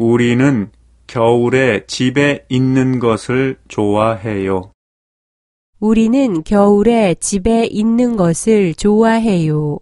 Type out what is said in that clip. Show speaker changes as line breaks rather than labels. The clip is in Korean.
우리는 겨울에 집에 있는 것을 좋아해요.
우리는 겨울에 집에 있는 것을 좋아해요.